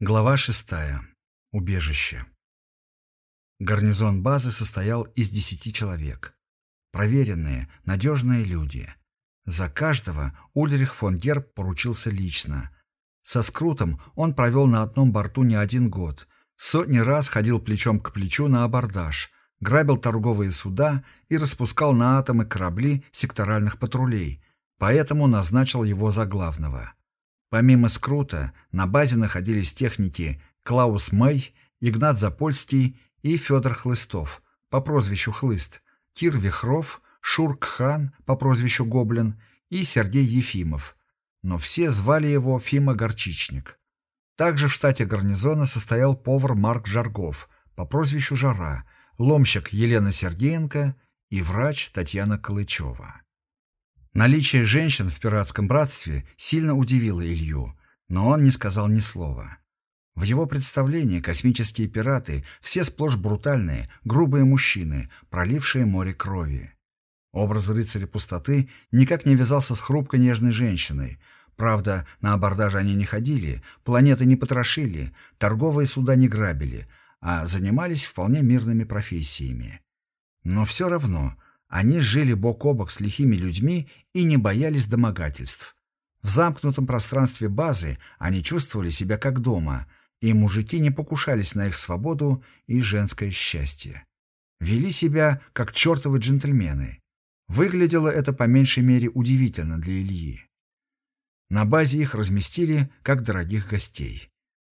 Глава шестая. Убежище. Гарнизон базы состоял из десяти человек. Проверенные, надежные люди. За каждого Ульрих фон Герб поручился лично. Со Скрутом он провел на одном борту не один год. Сотни раз ходил плечом к плечу на абордаж, грабил торговые суда и распускал на атомы корабли секторальных патрулей, поэтому назначил его за главного. Помимо Скрута, на базе находились техники Клаус Мэй, Игнат Запольский и Федор Хлыстов по прозвищу Хлыст, Кир Вихров, Шурк Хан по прозвищу Гоблин и Сергей Ефимов. Но все звали его Фима Горчичник. Также в штате гарнизона состоял повар Марк Жаргов по прозвищу Жара, ломщик Елена Сергеенко и врач Татьяна Калычева. Наличие женщин в пиратском братстве сильно удивило Илью, но он не сказал ни слова. В его представлении космические пираты все сплошь брутальные, грубые мужчины, пролившие море крови. Образ рыцаря пустоты никак не вязался с хрупкой нежной женщиной. Правда, на абордаже они не ходили, планеты не потрошили, торговые суда не грабили, а занимались вполне мирными профессиями. Но все равно они жили бок о бок с лихими людьми и не боялись домогательств. В замкнутом пространстве базы они чувствовали себя как дома, и мужики не покушались на их свободу и женское счастье. Вели себя как чертовы джентльмены. Выглядело это по меньшей мере удивительно для Ильи. На базе их разместили как дорогих гостей.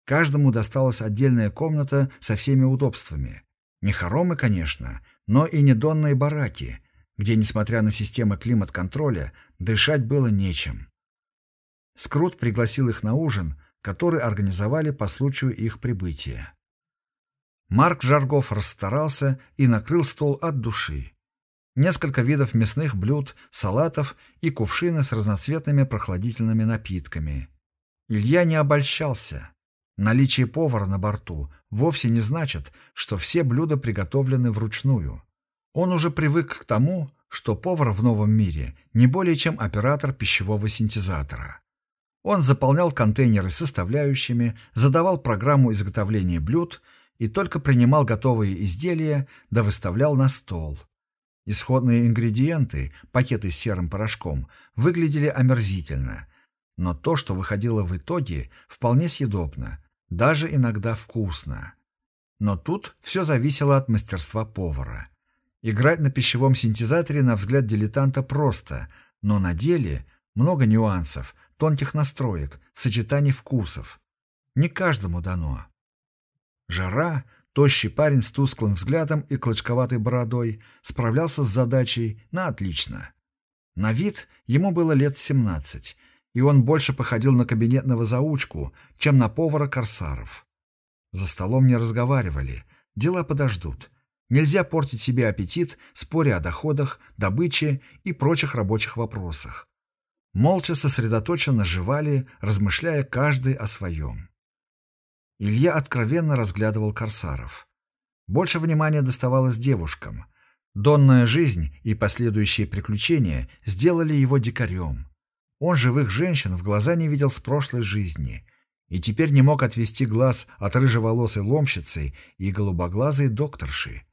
Каждому досталась отдельная комната со всеми удобствами. Не хоромы, конечно, но и не донные бараки, где, несмотря на системы климат-контроля, дышать было нечем. Скрут пригласил их на ужин, который организовали по случаю их прибытия. Марк Жаргов расстарался и накрыл стол от души. Несколько видов мясных блюд, салатов и кувшины с разноцветными прохладительными напитками. Илья не обольщался. Наличие повара на борту вовсе не значит, что все блюда приготовлены вручную. Он уже привык к тому, что повар в новом мире не более чем оператор пищевого синтезатора. Он заполнял контейнеры составляющими, задавал программу изготовления блюд и только принимал готовые изделия да выставлял на стол. Исходные ингредиенты, пакеты с серым порошком, выглядели омерзительно, но то, что выходило в итоге, вполне съедобно, даже иногда вкусно. Но тут все зависело от мастерства повара. Играть на пищевом синтезаторе, на взгляд дилетанта, просто, но на деле много нюансов, тонких настроек, сочетаний вкусов. Не каждому дано. Жара, тощий парень с тусклым взглядом и клочковатой бородой, справлялся с задачей на отлично. На вид ему было лет 17, и он больше походил на кабинетного заучку, чем на повара корсаров. За столом не разговаривали, дела подождут – Нельзя портить себе аппетит, споря о доходах, добыче и прочих рабочих вопросах. Молча сосредоточенно жевали, размышляя каждый о своем. Илья откровенно разглядывал корсаров. Больше внимания доставалось девушкам. Донная жизнь и последующие приключения сделали его дикарем. Он живых женщин в глаза не видел с прошлой жизни и теперь не мог отвести глаз от рыжеволосой ломщицы и голубоглазой докторши.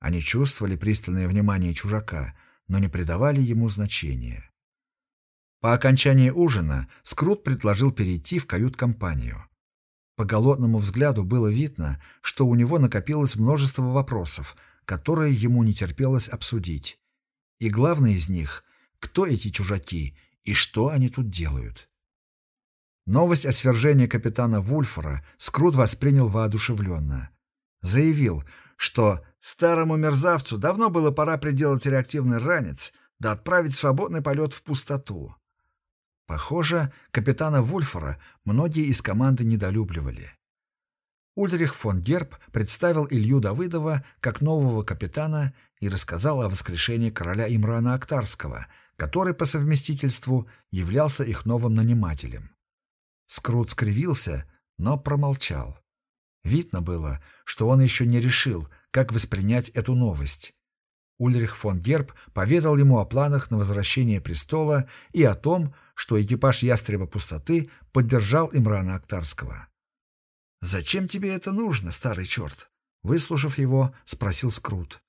Они чувствовали пристальное внимание чужака, но не придавали ему значения. По окончании ужина Скрут предложил перейти в кают-компанию. По голодному взгляду было видно, что у него накопилось множество вопросов, которые ему не терпелось обсудить. И главный из них — кто эти чужаки и что они тут делают? Новость о свержении капитана Вульфора Скрут воспринял воодушевленно. Заявил, что Старому мерзавцу давно было пора приделать реактивный ранец да отправить свободный полет в пустоту. Похоже, капитана Вульфора многие из команды недолюбливали. Ульрих фон Герб представил Илью Давыдова как нового капитана и рассказал о воскрешении короля Имрана Актарского, который по совместительству являлся их новым нанимателем. Скрут скривился, но промолчал. Видно было, что он еще не решил, как воспринять эту новость. Ульрих фон Герб поведал ему о планах на возвращение престола и о том, что экипаж «Ястреба пустоты» поддержал Имрана Актарского. «Зачем тебе это нужно, старый черт?» Выслушав его, спросил Скрут.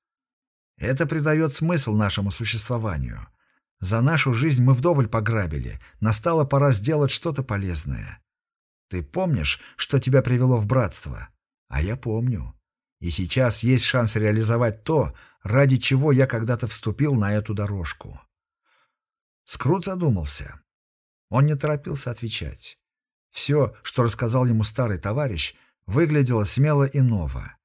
«Это придает смысл нашему существованию. За нашу жизнь мы вдоволь пограбили, настала пора сделать что-то полезное. Ты помнишь, что тебя привело в братство? А я помню. И сейчас есть шанс реализовать то, ради чего я когда-то вступил на эту дорожку». Скрут задумался. Он не торопился отвечать. Все, что рассказал ему старый товарищ, выглядело смело и ново.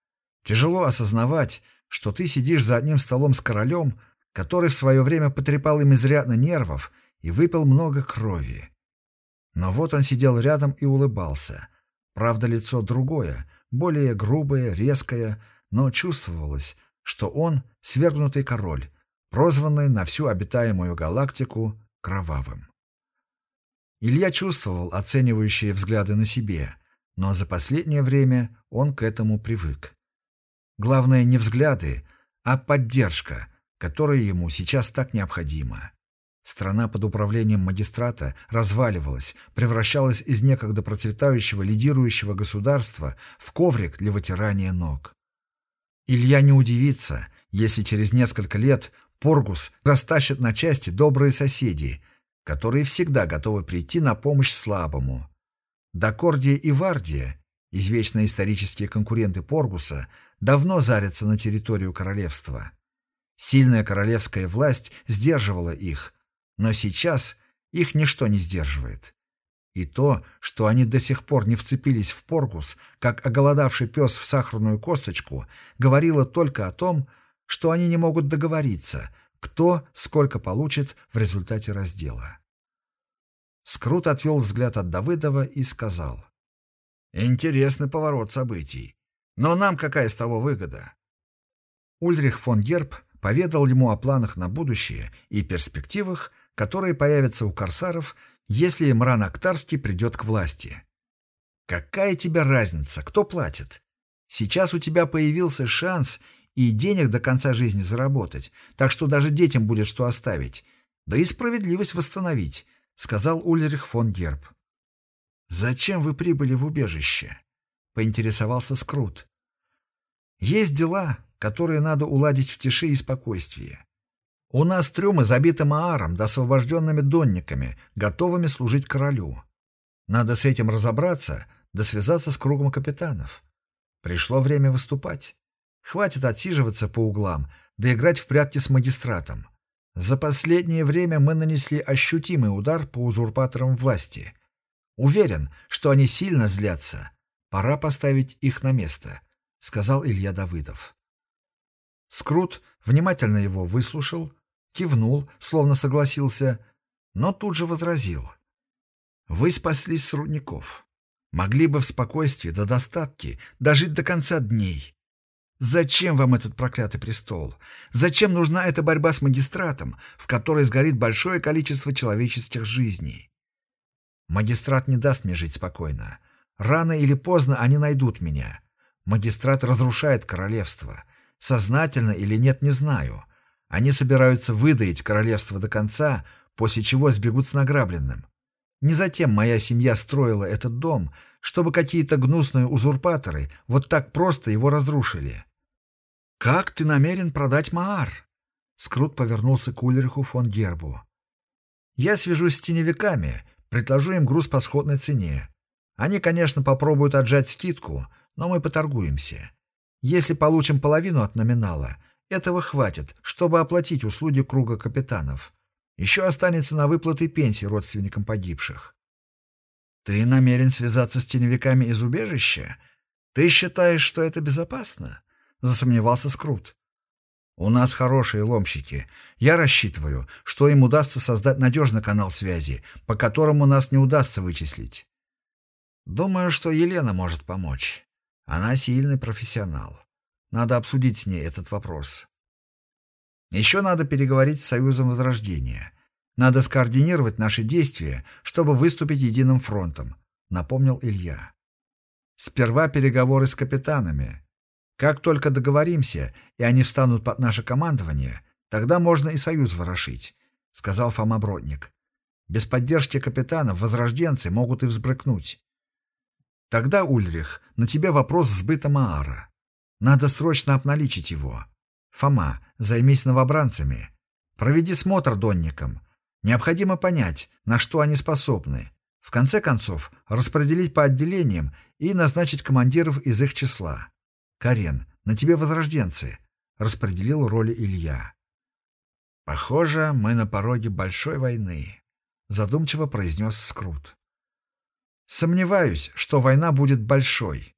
Тяжело осознавать, что ты сидишь за одним столом с королем, который в свое время потрепал им изрядно нервов и выпил много крови. Но вот он сидел рядом и улыбался. Правда, лицо другое, более грубое, резкое, но чувствовалось, что он — свергнутый король, прозванный на всю обитаемую галактику Кровавым. Илья чувствовал оценивающие взгляды на себе, но за последнее время он к этому привык. Главное не взгляды, а поддержка, которая ему сейчас так необходима. Страна под управлением магистрата разваливалась, превращалась из некогда процветающего лидирующего государства в коврик для вытирания ног. Илья не удивится, если через несколько лет Поргус растащит на части добрые соседи, которые всегда готовы прийти на помощь слабому. Докордия и Вардия, извечные исторические конкуренты Поргуса, давно зарятся на территорию королевства. Сильная королевская власть сдерживала их, но сейчас их ничто не сдерживает. И то, что они до сих пор не вцепились в Поргус, как оголодавший пес в сахарную косточку, говорило только о том, что они не могут договориться – кто сколько получит в результате раздела. Скрут отвел взгляд от Давыдова и сказал. «Интересный поворот событий. Но нам какая с того выгода?» Ульрих фон Герб поведал ему о планах на будущее и перспективах, которые появятся у корсаров, если Имран Актарский придет к власти. «Какая тебе разница, кто платит? Сейчас у тебя появился шанс, и денег до конца жизни заработать, так что даже детям будет что оставить, да и справедливость восстановить», — сказал Ульрих фон Герб. «Зачем вы прибыли в убежище?» — поинтересовался Скрут. «Есть дела, которые надо уладить в тиши и спокойствии. У нас трюмы забиты мааром да освобожденными донниками, готовыми служить королю. Надо с этим разобраться да связаться с кругом капитанов. Пришло время выступать. Хватит отсиживаться по углам, да играть в прятки с магистратом. За последнее время мы нанесли ощутимый удар по узурпаторам власти. Уверен, что они сильно злятся. Пора поставить их на место, — сказал Илья Давыдов. Скрут внимательно его выслушал, кивнул, словно согласился, но тут же возразил. «Вы спаслись с рудников. Могли бы в спокойствии до достатки дожить до конца дней. Зачем вам этот проклятый престол? Зачем нужна эта борьба с магистратом, в которой сгорит большое количество человеческих жизней? Магистрат не даст мне жить спокойно. Рано или поздно они найдут меня. Магистрат разрушает королевство. Сознательно или нет, не знаю. Они собираются выдаить королевство до конца, после чего сбегут с награбленным. Не затем моя семья строила этот дом, чтобы какие-то гнусные узурпаторы вот так просто его разрушили. «Как ты намерен продать Маар?» Скрут повернулся к Ульриху фон Гербу. «Я свяжусь с теневиками, предложу им груз по сходной цене. Они, конечно, попробуют отжать скидку, но мы поторгуемся. Если получим половину от номинала, этого хватит, чтобы оплатить услуги круга капитанов. Еще останется на выплаты пенсии родственникам погибших». «Ты намерен связаться с теневиками из убежища? Ты считаешь, что это безопасно?» засомневался Скрут. «У нас хорошие ломщики. Я рассчитываю, что им удастся создать надежный канал связи, по которому нас не удастся вычислить. Думаю, что Елена может помочь. Она сильный профессионал. Надо обсудить с ней этот вопрос. Еще надо переговорить с Союзом Возрождения. Надо скоординировать наши действия, чтобы выступить единым фронтом», — напомнил Илья. «Сперва переговоры с капитанами, как только договоримся, и они встанут под наше командование, тогда можно и союз ворошить», — сказал Фома Бродник. «Без поддержки капитанов возрожденцы могут и взбрыкнуть». Тогда, Ульрих, на тебе вопрос сбыта Маара. Надо срочно обналичить его. Фома, займись новобранцами. Проведи смотр донникам. Необходимо понять, на что они способны. В конце концов, распределить по отделениям и назначить командиров из их числа. Карен, на тебе возрожденцы. Распределил роли Илья. Похоже, мы на пороге большой войны. Задумчиво произнес Скрут. Сомневаюсь, что война будет большой.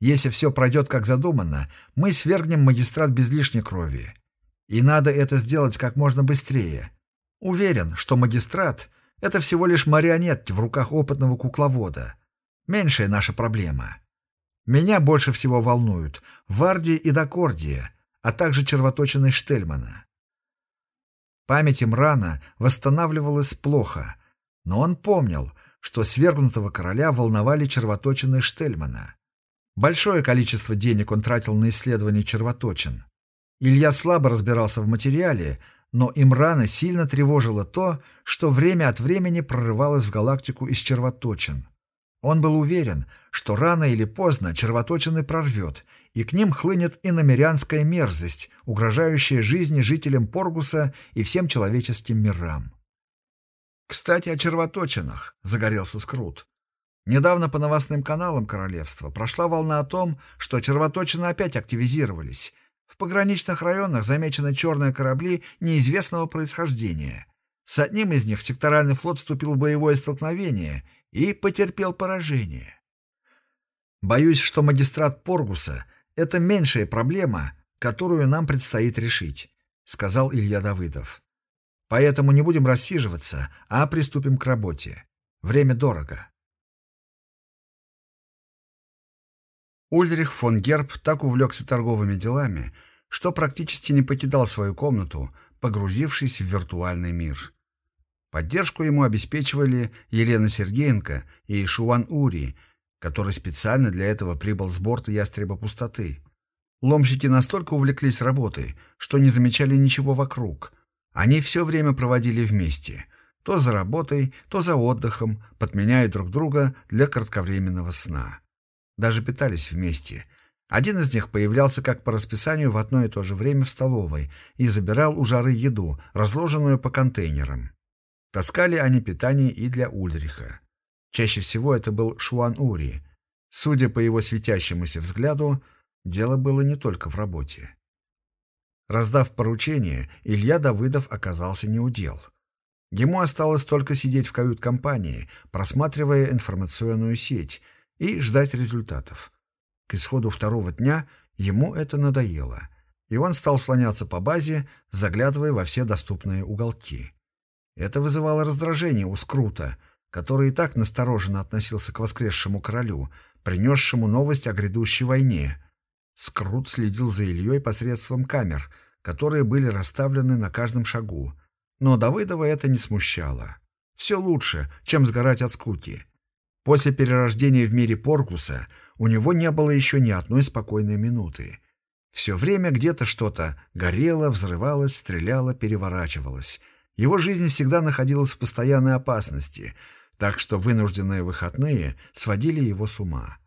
Если все пройдет как задумано, мы свергнем магистрат без лишней крови. И надо это сделать как можно быстрее. Уверен, что магистрат — это всего лишь марионетки в руках опытного кукловода. Меньшая наша проблема. Меня больше всего волнуют Варди и Докордия, а также червоточины Штельмана. Память Имрана восстанавливалась плохо, но он помнил, что свергнутого короля волновали червоточины Штельмана. Большое количество денег он тратил на исследование червоточин. Илья слабо разбирался в материале, но Имрана сильно тревожило то, что время от времени прорывалось в галактику из червоточин. Он был уверен, что рано или поздно червоточины прорвет, и к ним хлынет иномерянская мерзость, угрожающая жизни жителям Поргуса и всем человеческим мирам. «Кстати, о червоточинах», — загорелся Скрут. Недавно по новостным каналам королевства прошла волна о том, что червоточины опять активизировались. В пограничных районах замечены черные корабли неизвестного происхождения. С одним из них секторальный флот вступил в боевое столкновение и потерпел поражение. Боюсь, что магистрат Поргуса — это меньшая проблема, которую нам предстоит решить, — сказал Илья Давыдов. Поэтому не будем рассиживаться, а приступим к работе. Время дорого. Ульрих фон Герб так увлекся торговыми делами, что практически не покидал свою комнату, погрузившись в виртуальный мир. Поддержку ему обеспечивали Елена Сергеенко и Шуан Ури, который специально для этого прибыл с борта ястреба пустоты. Ломщики настолько увлеклись работой, что не замечали ничего вокруг. Они все время проводили вместе, то за работой, то за отдыхом, подменяя друг друга для кратковременного сна даже питались вместе. Один из них появлялся как по расписанию в одно и то же время в столовой и забирал у жары еду, разложенную по контейнерам. Таскали они питание и для Ульриха. Чаще всего это был Шуан Ури. Судя по его светящемуся взгляду, дело было не только в работе. Раздав поручение, Илья Давыдов оказался неудел. Ему осталось только сидеть в кают-компании, просматривая информационную сеть — и ждать результатов. К исходу второго дня ему это надоело, и он стал слоняться по базе, заглядывая во все доступные уголки. Это вызывало раздражение у Скрута, который и так настороженно относился к воскресшему королю, принесшему новость о грядущей войне. Скрут следил за Ильей посредством камер, которые были расставлены на каждом шагу. Но Давыдова это не смущало. Все лучше, чем сгорать от скуки. После перерождения в мире Поркуса у него не было еще ни одной спокойной минуты. Все время где-то что-то горело, взрывалось, стреляло, переворачивалось. Его жизнь всегда находилась в постоянной опасности, так что вынужденные выходные сводили его с ума.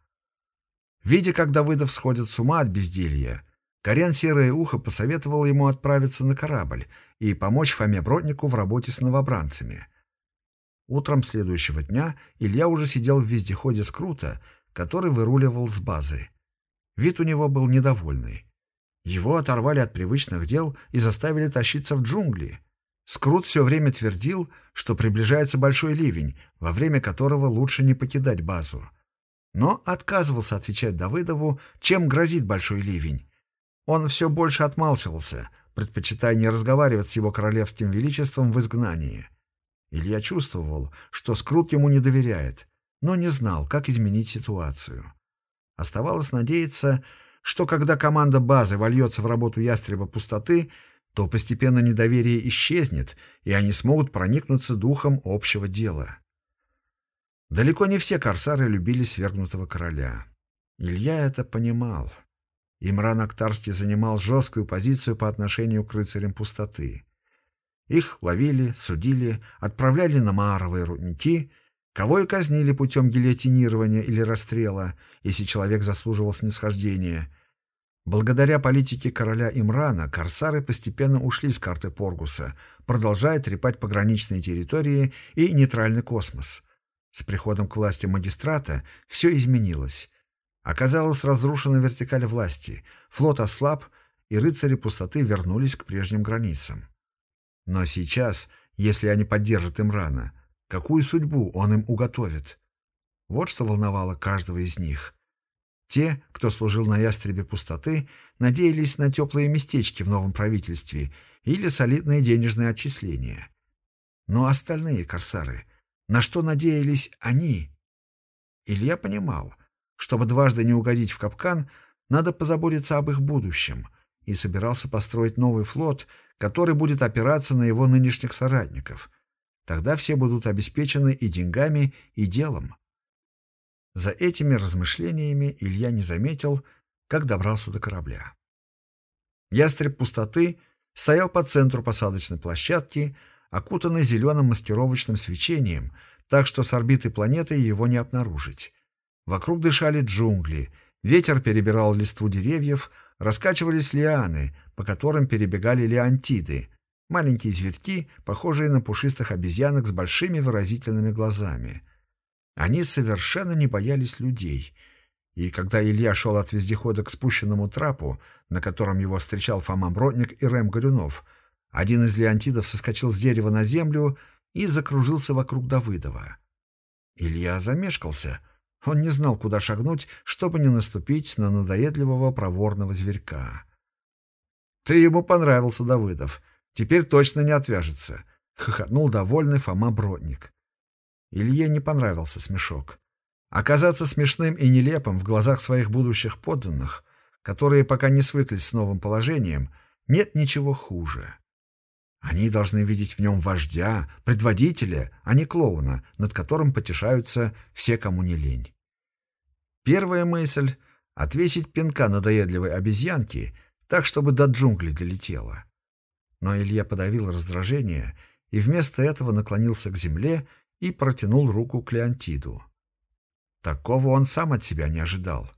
Видя, как Давыдов сходит с ума от безделья, Корян Серое Ухо посоветовал ему отправиться на корабль и помочь Фоме Броднику в работе с новобранцами. Утром следующего дня Илья уже сидел в вездеходе Скрута, который выруливал с базы. Вид у него был недовольный. Его оторвали от привычных дел и заставили тащиться в джунгли. Скрут все время твердил, что приближается большой ливень, во время которого лучше не покидать базу. Но отказывался отвечать Давыдову, чем грозит большой ливень. Он все больше отмалчивался, предпочитая не разговаривать с его королевским величеством в изгнании. Илья чувствовал, что Скрут ему не доверяет, но не знал, как изменить ситуацию. Оставалось надеяться, что когда команда базы вольется в работу ястреба пустоты, то постепенно недоверие исчезнет, и они смогут проникнуться духом общего дела. Далеко не все корсары любили свергнутого короля. Илья это понимал. Имран Актарский занимал жесткую позицию по отношению к рыцарям пустоты. Их ловили, судили, отправляли на Мааровые рудники Кого и казнили путем гильотинирования или расстрела, если человек заслуживал снисхождения. Благодаря политике короля Имрана корсары постепенно ушли с карты Поргуса, продолжая трепать пограничные территории и нейтральный космос. С приходом к власти магистрата все изменилось. Оказалась разрушена вертикаль власти, флот ослаб, и рыцари пустоты вернулись к прежним границам. Но сейчас, если они поддержат Имрана, какую судьбу он им уготовит? Вот что волновало каждого из них. Те, кто служил на ястребе пустоты, надеялись на теплые местечки в новом правительстве или солидные денежные отчисления. Но остальные корсары, на что надеялись они? Илья понимал, чтобы дважды не угодить в капкан, надо позаботиться об их будущем, и собирался построить новый флот, который будет опираться на его нынешних соратников. Тогда все будут обеспечены и деньгами, и делом. За этими размышлениями Илья не заметил, как добрался до корабля. Ястреб пустоты стоял по центру посадочной площадки, окутанный зеленым маскировочным свечением, так что с орбиты планеты его не обнаружить. Вокруг дышали джунгли, ветер перебирал листву деревьев, раскачивались лианы, по которым перебегали леонтиды, маленькие зверьки, похожие на пушистых обезьянок с большими выразительными глазами. Они совершенно не боялись людей. И когда Илья шел от вездехода к спущенному трапу, на котором его встречал Фома Бродник и Рэм Горюнов, один из леонтидов соскочил с дерева на землю и закружился вокруг Давыдова. Илья замешкался. Он не знал, куда шагнуть, чтобы не наступить на надоедливого проворного зверька. «Ты ему понравился, Давыдов. Теперь точно не отвяжется», — хохотнул довольный Фома Бродник. Илье не понравился смешок. Оказаться смешным и нелепым в глазах своих будущих подданных, которые пока не свыклись с новым положением, нет ничего хуже. Они должны видеть в нем вождя, предводителя, а не клоуна, над которым потешаются все, кому не лень. Первая мысль — отвесить пинка надоедливой обезьянке, так, чтобы до джунглей долетела. Но Илья подавил раздражение и вместо этого наклонился к земле и протянул руку к Леонтиду. Такого он сам от себя не ожидал.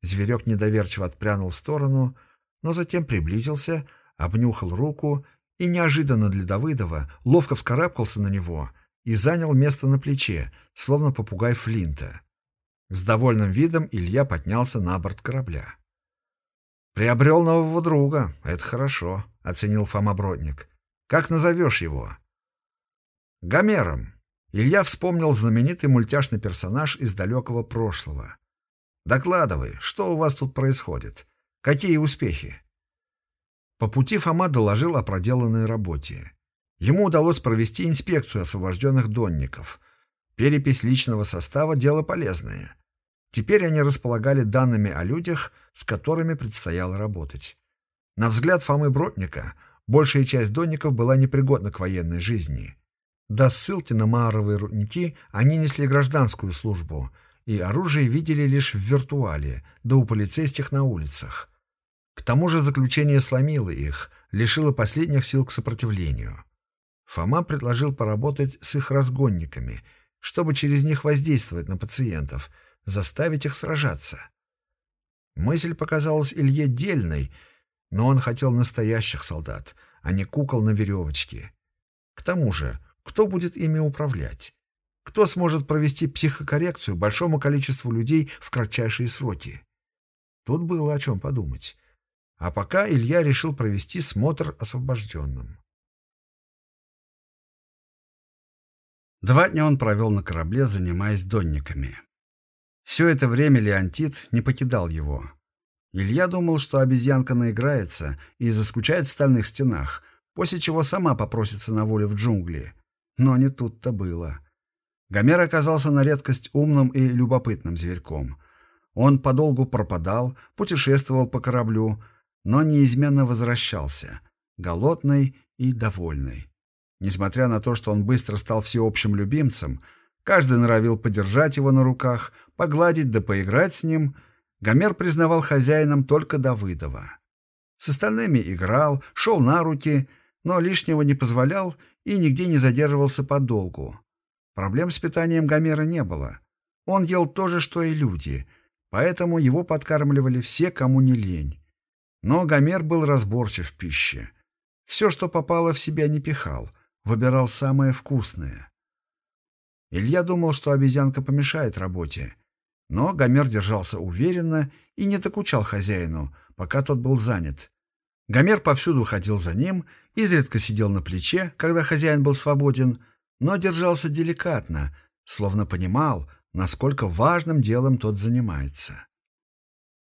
Зверек недоверчиво отпрянул в сторону, но затем приблизился, обнюхал руку и неожиданно для Давыдова ловко вскарабкался на него и занял место на плече, словно попугай Флинта. С довольным видом Илья поднялся на борт корабля. «Приобрел нового друга, это хорошо», — оценил Фома Бродник. «Как назовешь его?» «Гомером», Илья вспомнил знаменитый мультяшный персонаж из далекого прошлого. «Докладывай, что у вас тут происходит? Какие успехи?» По пути Фома доложил о проделанной работе. Ему удалось провести инспекцию освобожденных донников. Перепись личного состава – дело полезное. Теперь они располагали данными о людях, с которыми предстояло работать. На взгляд Фомы Бродника, большая часть донников была непригодна к военной жизни – до ссылки на Мааровые рудники они несли гражданскую службу, и оружие видели лишь в виртуале, да у полицейских на улицах. К тому же заключение сломило их, лишило последних сил к сопротивлению. Фома предложил поработать с их разгонниками, чтобы через них воздействовать на пациентов, заставить их сражаться. Мысль показалась Илье дельной, но он хотел настоящих солдат, а не кукол на веревочке. К тому же кто будет ими управлять? Кто сможет провести психокоррекцию большому количеству людей в кратчайшие сроки? Тут было о чем подумать. А пока Илья решил провести смотр освобожденным. Два дня он провел на корабле, занимаясь донниками. Все это время Леонтит не покидал его. Илья думал, что обезьянка наиграется и заскучает в стальных стенах, после чего сама попросится на волю в джунгли. Но не тут-то было. Гомер оказался на редкость умным и любопытным зверьком. Он подолгу пропадал, путешествовал по кораблю, но неизменно возвращался, голодный и довольный. Несмотря на то, что он быстро стал всеобщим любимцем, каждый норовил подержать его на руках, погладить да поиграть с ним, Гомер признавал хозяином только Давыдова. С остальными играл, шел на руки, но лишнего не позволял и нигде не задерживался подолгу. Проблем с питанием Гомера не было. Он ел то же, что и люди, поэтому его подкармливали все, кому не лень. Но Гомер был разборчив в пище. Все, что попало, в себя не пихал, выбирал самое вкусное. Илья думал, что обезьянка помешает работе, но Гомер держался уверенно и не докучал хозяину, пока тот был занят. Гомер повсюду ходил за ним, изредка сидел на плече, когда хозяин был свободен, но держался деликатно, словно понимал, насколько важным делом тот занимается.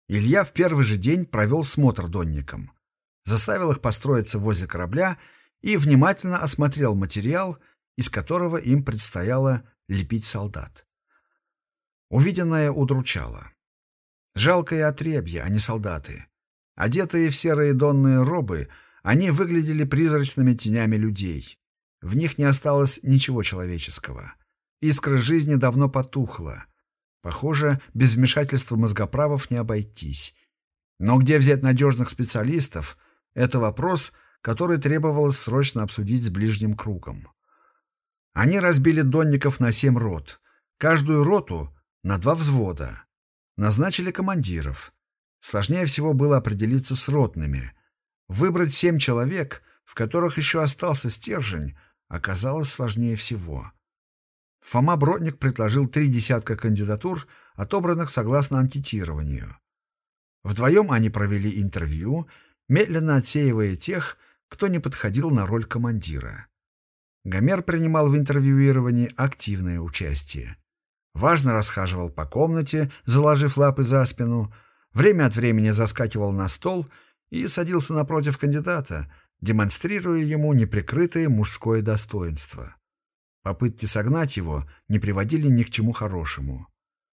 Илья в первый же день провел смотр донникам, заставил их построиться возле корабля и внимательно осмотрел материал, из которого им предстояло лепить солдат. Увиденное удручало. Жалкое отребье, а не солдаты. Одетые в серые донные робы, они выглядели призрачными тенями людей. В них не осталось ничего человеческого. Искра жизни давно потухла. Похоже, без вмешательства мозгоправов не обойтись. Но где взять надежных специалистов – это вопрос, который требовалось срочно обсудить с ближним кругом. Они разбили донников на семь рот, каждую роту на два взвода. Назначили командиров. Сложнее всего было определиться с ротными. Выбрать семь человек, в которых еще остался стержень, оказалось сложнее всего. Фома Бродник предложил три десятка кандидатур, отобранных согласно анкетированию. Вдвоем они провели интервью, медленно отсеивая тех, кто не подходил на роль командира. Гомер принимал в интервьюировании активное участие. Важно расхаживал по комнате, заложив лапы за спину, время от времени заскакивал на стол и садился напротив кандидата, демонстрируя ему неприкрытое мужское достоинство. Попытки согнать его не приводили ни к чему хорошему.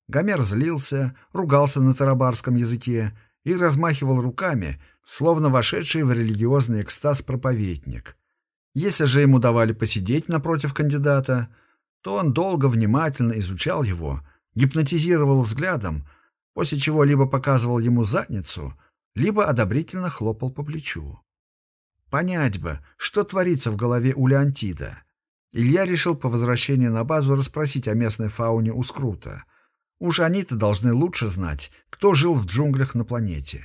Гомер злился, ругался на тарабарском языке и размахивал руками, словно вошедший в религиозный экстаз проповедник. Если же ему давали посидеть напротив кандидата, то он долго внимательно изучал его, гипнотизировал взглядом, после чего либо показывал ему задницу, либо одобрительно хлопал по плечу. Понять бы, что творится в голове у Леонтида. Илья решил по возвращении на базу расспросить о местной фауне у Скрута. Уж они-то должны лучше знать, кто жил в джунглях на планете.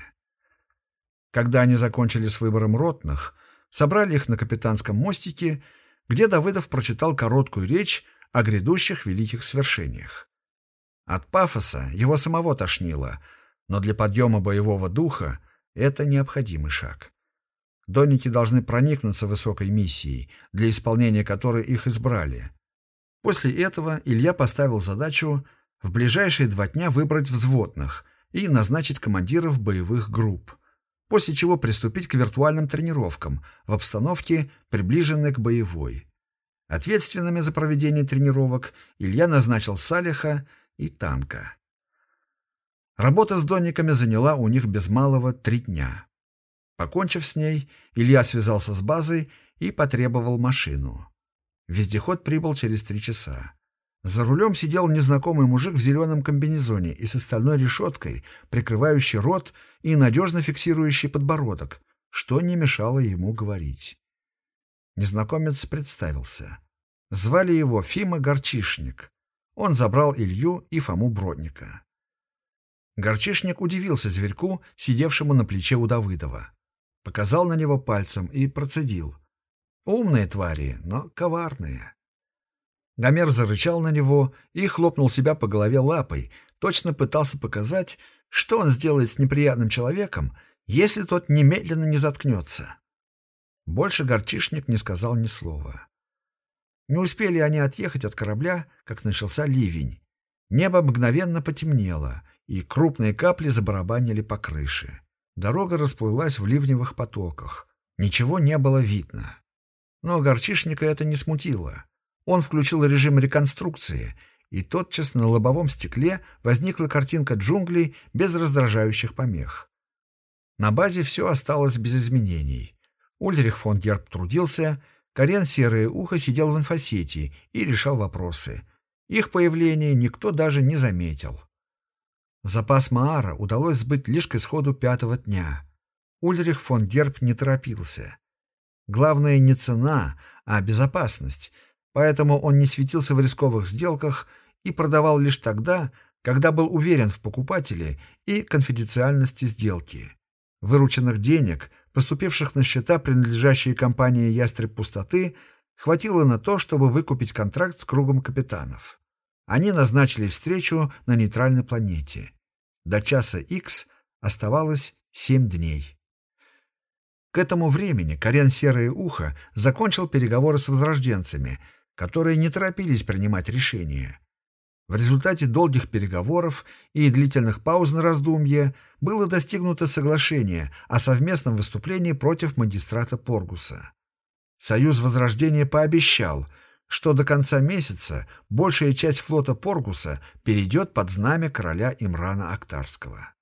Когда они закончили с выбором ротных, собрали их на капитанском мостике, где Давыдов прочитал короткую речь о грядущих великих свершениях. От пафоса его самого тошнило, но для подъема боевого духа это необходимый шаг. Донники должны проникнуться высокой миссией, для исполнения которой их избрали. После этого Илья поставил задачу в ближайшие два дня выбрать взводных и назначить командиров боевых групп, после чего приступить к виртуальным тренировкам в обстановке, приближенной к боевой. Ответственными за проведение тренировок Илья назначил Салиха и Танка. Работа с донниками заняла у них без малого три дня. Покончив с ней, Илья связался с базой и потребовал машину. Вездеход прибыл через три часа. За рулем сидел незнакомый мужик в зеленом комбинезоне и с стальной решеткой, прикрывающий рот и надежно фиксирующий подбородок, что не мешало ему говорить. Незнакомец представился. Звали его Фима Горчишник. Он забрал Илью и Фому Бродника. Горчишник удивился зверьку, сидевшему на плече у Давыдова показал на него пальцем и процедил. Умные твари, но коварные. Гомер зарычал на него и хлопнул себя по голове лапой, точно пытался показать, что он сделает с неприятным человеком, если тот немедленно не заткнется. Больше горчишник не сказал ни слова. Не успели они отъехать от корабля, как начался ливень. Небо мгновенно потемнело, и крупные капли забарабанили по крыше. Дорога расплылась в ливневых потоках. Ничего не было видно. Но горчишника это не смутило. Он включил режим реконструкции, и тотчас на лобовом стекле возникла картинка джунглей без раздражающих помех. На базе все осталось без изменений. Ульрих фон Герб трудился, Карен Серое Ухо сидел в инфосети и решал вопросы. Их появление никто даже не заметил. Запас Маара удалось сбыть лишь к исходу пятого дня. Ульрих фон Герб не торопился. Главное не цена, а безопасность, поэтому он не светился в рисковых сделках и продавал лишь тогда, когда был уверен в покупателе и конфиденциальности сделки. Вырученных денег, поступивших на счета, принадлежащие компании «Ястреб пустоты», хватило на то, чтобы выкупить контракт с кругом капитанов. Они назначили встречу на нейтральной планете. До часа X оставалось семь дней. К этому времени Карен Серое Ухо закончил переговоры с возрожденцами, которые не торопились принимать решения. В результате долгих переговоров и длительных пауз на раздумье было достигнуто соглашение о совместном выступлении против магистрата Поргуса. Союз Возрождения пообещал, что до конца месяца большая часть флота Поргуса перейдет под знамя короля Имрана Актарского.